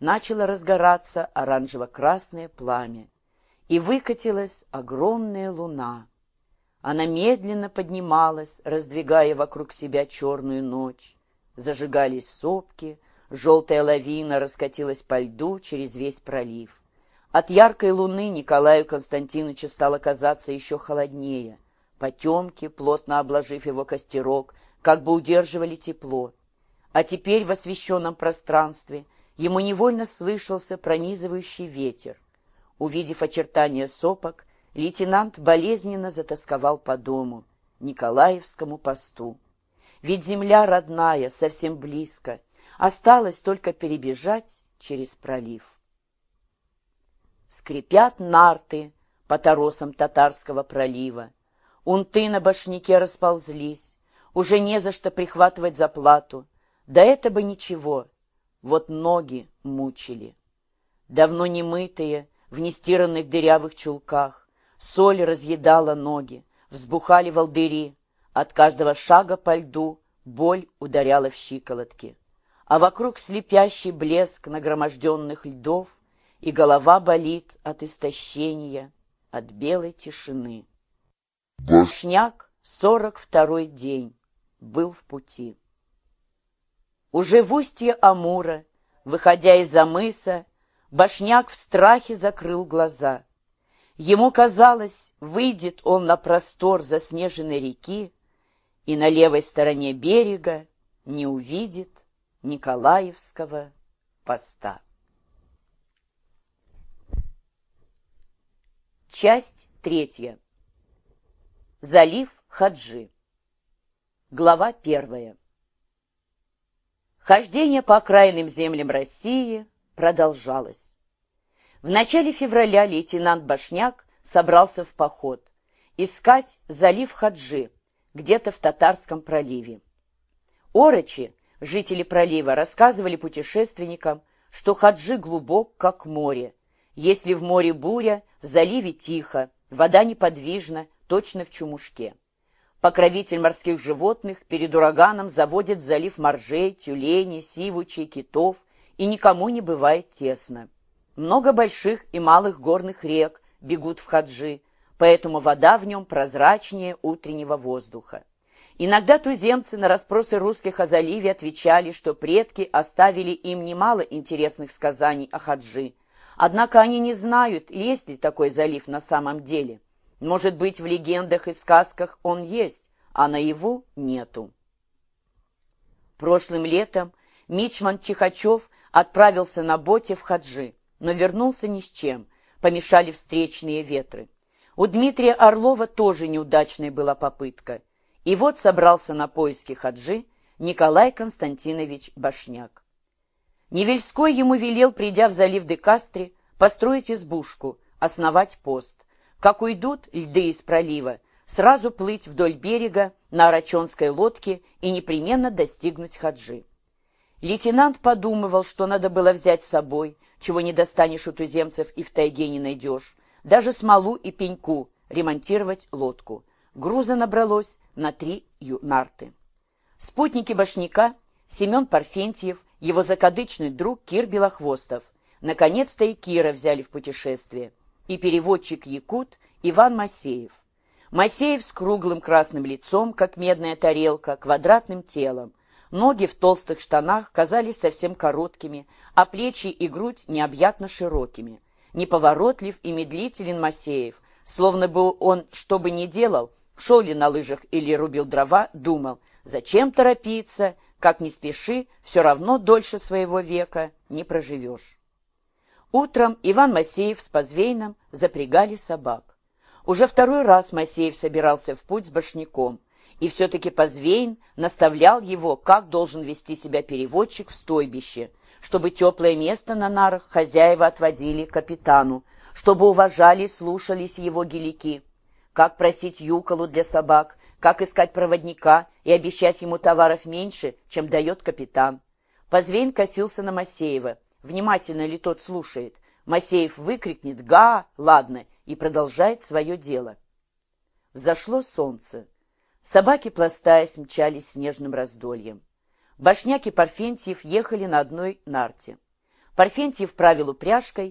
начало разгораться оранжево-красное пламя, и выкатилась огромная луна. Она медленно поднималась, раздвигая вокруг себя черную ночь. Зажигались сопки, желтая лавина раскатилась по льду через весь пролив. От яркой луны Николаю Константиновичу стало казаться еще холоднее. Потемки, плотно обложив его костерок, как бы удерживали тепло. А теперь в освещенном пространстве ему невольно слышался пронизывающий ветер. Увидев очертания сопок, лейтенант болезненно затасковал по дому, Николаевскому посту. Ведь земля родная, совсем близко, осталось только перебежать через пролив. Скрипят нарты по торосам татарского пролива, унты на башняке расползлись, уже не за что прихватывать заплату, да это бы ничего, вот ноги мучили. Давно не мытые, в нестиранных дырявых чулках, соль разъедала ноги, взбухали волдыри, от каждого шага по льду боль ударяла в щиколотки, а вокруг слепящий блеск нагроможденных льдов, и голова болит от истощения, от белой тишины. Башняк, сорок второй день, был в пути. Уже в устье Амура, выходя из-за мыса, Башняк в страхе закрыл глаза. Ему казалось, выйдет он на простор заснеженной реки и на левой стороне берега не увидит Николаевского поста. Часть третья. Залив Хаджи. Глава первая. Хождение по окраинным землям России продолжалось. В начале февраля лейтенант Башняк собрался в поход искать залив Хаджи, где-то в Татарском проливе. Орочи, жители пролива, рассказывали путешественникам, что Хаджи глубок, как море. Если в море буря, в заливе тихо, вода неподвижна, точно в чумушке. Покровитель морских животных перед ураганом заводит в залив моржей, тюленей, сивучей, китов, и никому не бывает тесно. Много больших и малых горных рек бегут в Хаджи, поэтому вода в нем прозрачнее утреннего воздуха. Иногда туземцы на расспросы русских о заливе отвечали, что предки оставили им немало интересных сказаний о Хаджи, однако они не знают, есть ли такой залив на самом деле – может быть, в легендах и сказках он есть, а наяву нету. Прошлым летом Мичман Чихачев отправился на боте в Хаджи, но вернулся ни с чем, помешали встречные ветры. У Дмитрия Орлова тоже неудачная была попытка. И вот собрался на поиски Хаджи Николай Константинович Башняк. Невельской ему велел, придя в залив Декастре, построить избушку, основать пост – как уйдут льды из пролива, сразу плыть вдоль берега на арачонской лодке и непременно достигнуть Хаджи. Лейтенант подумывал, что надо было взять с собой, чего не достанешь у туземцев и в тайге не найдешь, даже смолу и пеньку, ремонтировать лодку. Груза набралось на три нарты. Спутники башняка, Семен Парфентьев, его закадычный друг Кир Белохвостов. Наконец-то и Кира взяли в путешествие и переводчик-якут Иван Масеев. Масеев с круглым красным лицом, как медная тарелка, квадратным телом. Ноги в толстых штанах казались совсем короткими, а плечи и грудь необъятно широкими. Неповоротлив и медлителен Масеев, словно бы он, что бы ни делал, шел ли на лыжах или рубил дрова, думал, зачем торопиться, как не спеши, все равно дольше своего века не проживешь. Утром Иван Масеев с Позвейном запрягали собак. Уже второй раз Масеев собирался в путь с башняком, и все-таки Позвейн наставлял его, как должен вести себя переводчик в стойбище, чтобы теплое место на нарах хозяева отводили капитану, чтобы уважали и слушались его гелики, как просить юколу для собак, как искать проводника и обещать ему товаров меньше, чем дает капитан. Позвейн косился на Масеева – внимательно ли тот слушает. Масеев выкрикнет «Га!» «Ладно!» и продолжает свое дело. Взошло солнце. Собаки, пластаясь, мчались снежным раздольем. Башняки Парфентьев ехали на одной нарте. Парфентьев правил упряжкой,